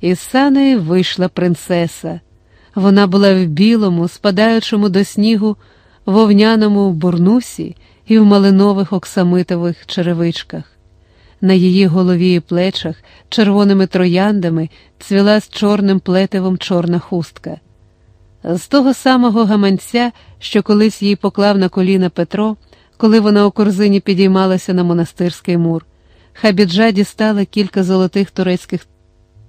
Із сани вийшла принцеса. Вона була в білому, спадаючому до снігу, вовняному бурнусі і в малинових оксамитових черевичках. На її голові і плечах червоними трояндами цвіла з чорним плетивом чорна хустка. З того самого гаманця, що колись їй поклав на коліна Петро, коли вона у корзині підіймалася на монастирський мур, хабіджа дістала кілька золотих турецьких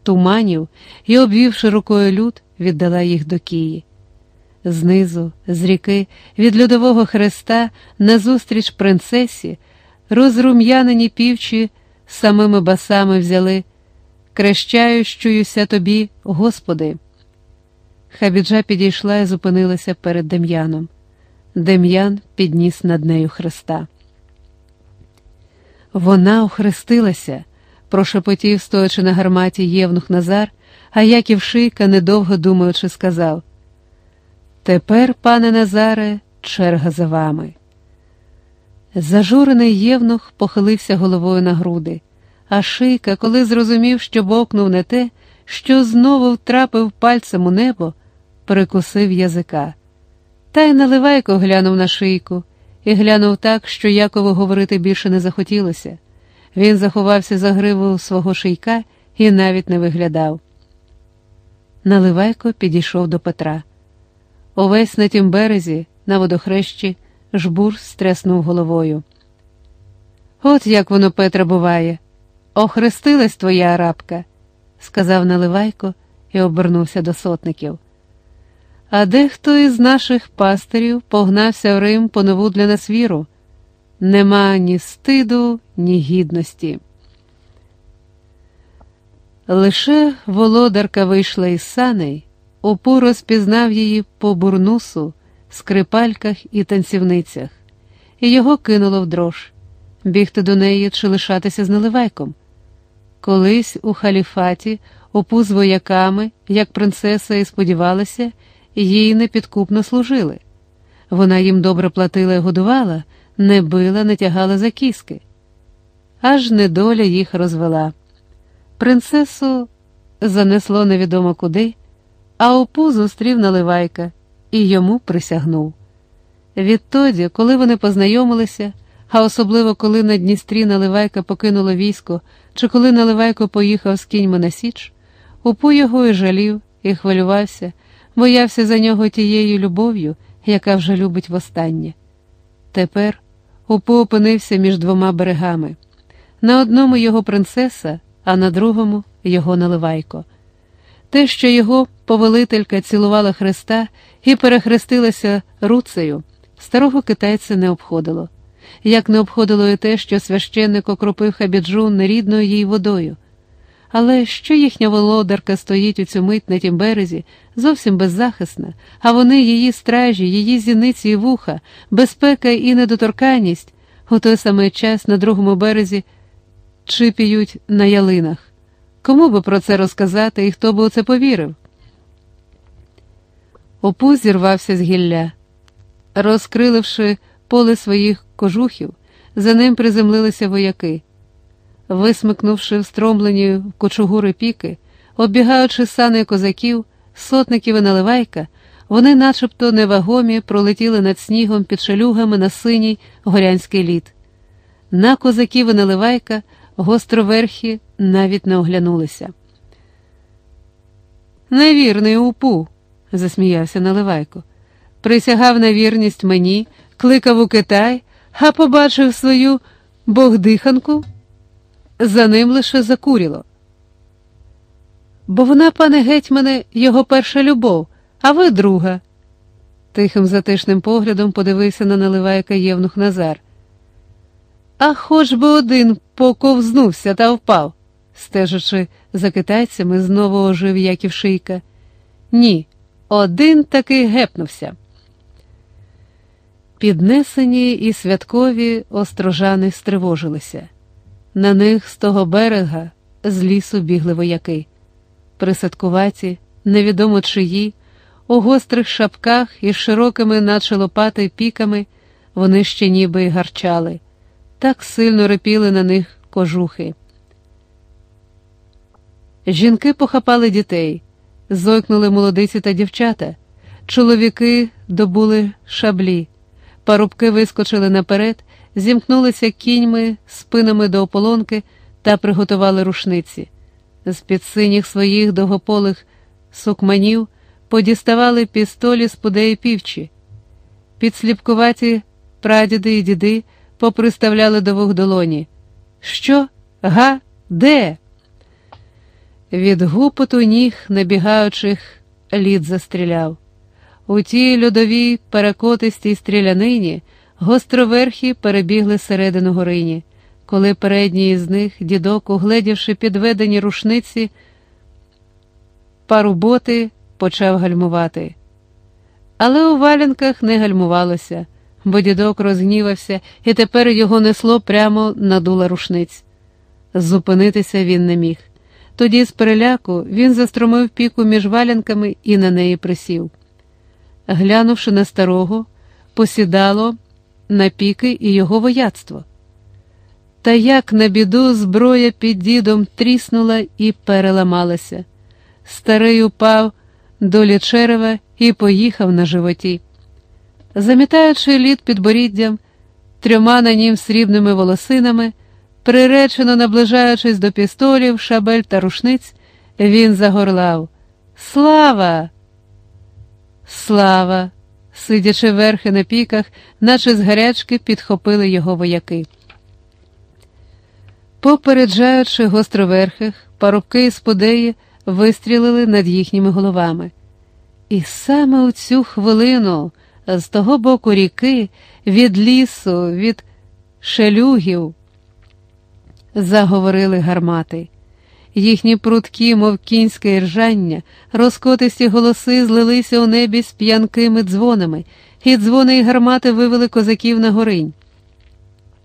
туманів і, обвівши рукою люд, віддала їх до Кії. Знизу, з ріки, від льодового хреста, назустріч принцесі, розрум'янені півчі самими басами взяли, крещающуюся тобі, Господи. Хабіджа підійшла і зупинилася перед Дем'яном. Дем'ян підніс над нею хреста. Вона охрестилася, прошепотів, стоячи на гарматі Євнух Назар, а Яків Шийка, недовго думаючи, сказав: Тепер, пане Назаре, черга за вами. Зажурений Євнух похилився головою на груди, а Шийка, коли зрозумів, що бокнув не те, що знову втрапив пальцем у небо, перекусив язика. Та й наливайко глянув на шийку і глянув так, що Якову говорити більше не захотілося. Він заховався за гриву свого шийка і навіть не виглядав. Наливайко підійшов до Петра. Увесь на тім березі, на водохрещі, жбур стряснув головою. От як воно, Петра, буває. Охрестилась твоя арабка, сказав Наливайко і обернувся до сотників. А дехто із наших пастирів погнався в Рим по нову для нас віру. Нема ні стиду, ні гідності. Лише володарка вийшла із саней, Опу розпізнав її по бурнусу, скрипальках і танцівницях, і його кинуло в дрож бігти до неї чи лишатися з наливайком. Колись у халіфаті, опу з вояками, як принцеса і сподівалася, їй непідкупно служили. Вона їм добре платила і годувала, не била, не тягала за кіски. Аж недоля їх розвела. Принцесу занесло невідомо куди, а опу зустрів наливайка і йому присягнув. Відтоді, коли вони познайомилися, а особливо коли на Дністрі наливайка покинуло військо, чи коли наливайко поїхав з кіньми на Січ, упу його і жалів, і хвилювався, боявся за нього тією любов'ю, яка вже любить востаннє. Тепер упу опинився між двома берегами. На одному його принцеса, а на другому його наливайко. Те, що його повелителька цілувала Христа і перехрестилася руцею, старого китайця не обходило, як не обходило і те, що священник окропив хабіджу нерідною їй водою. Але що їхня володарка стоїть у цю мить на тім березі, зовсім беззахисна, а вони її стражі, її зіниці і вуха, безпека і недоторканність у той самий час на другому березі чипіють на ялинах. Кому би про це розказати і хто би у це повірив? Опуз зірвався з гілля. Розкриливши поле своїх кожухів, за ним приземлилися вояки. Висмикнувши встромлені в кочугури піки, оббігаючи сани козаків, сотників і наливайка, вони, начебто невагомі, пролетіли над снігом під шалюгами на синій горянський лід. На козаків і наливайка гостроверхі навіть не оглянулися. Невірний упу, засміявся Наливайко. Присягав на вірність мені, кликав у Китай, а побачив свою богдиханку. За ним лише закуріло. Бо вона, пане гетьмане, його перша любов, а ви друга. Тихим затишним поглядом подивився на наливайка Євнух Назар. А хоч би один поковзнувся та впав, стежачи за китайцями, знову ожив Яків Шийка. Ні, один таки гепнувся. Піднесені і святкові острожани стривожилися. На них з того берега з лісу бігли вояки, присадкуваті, невідомо чиї, у гострих шапках із широкими, наче лопати піками, вони ще ніби й гарчали, так сильно репіли на них кожухи. Жінки похапали дітей, зойкнули молодиці та дівчата, чоловіки добули шаблі, парубки вискочили наперед, зімкнулися кіньми, спинами до ополонки та приготували рушниці. З під синіх своїх довгополих сукманів подіставали пістолі з пудеї півчі. Підсліпкуваті прадіди і діди поприставляли до вух долоні. Що? Га? Де? Від гупоту ніг набігаючих лід застріляв. У тій льодовій перекотистій стрілянині гостроверхі перебігли середину горині, коли передній із них, дідок, угледівши підведені рушниці, пару боти почав гальмувати. Але у валянках не гальмувалося, бо дідок розгнівався, і тепер його несло прямо на дула рушниць. Зупинитися він не міг. Тоді, з переляку, він застромив піку між валянками і на неї присів. Глянувши на старого, посідало на піки і його вояцтво. Та як на біду зброя під дідом тріснула і переламалася. Старий упав до лічерева і поїхав на животі. Замітаючи лід під боріддям, трьома на нім срібними волосинами, приречено наближаючись до пістолів, шабель та рушниць, він загорлав Слава! Слава! Сидячи верхи на піках, наче з гарячки підхопили його вояки. Попереджаючи гостроверхих, парубки з подеї вистрілили над їхніми головами. І саме у цю хвилину, з того боку ріки, від лісу, від шелюгів, заговорили гармати. Їхні прудкі, мов кінське ржання, розкотисті голоси злилися у небі з п'янкими дзвонами, і дзвони й гармати вивели козаків на горинь.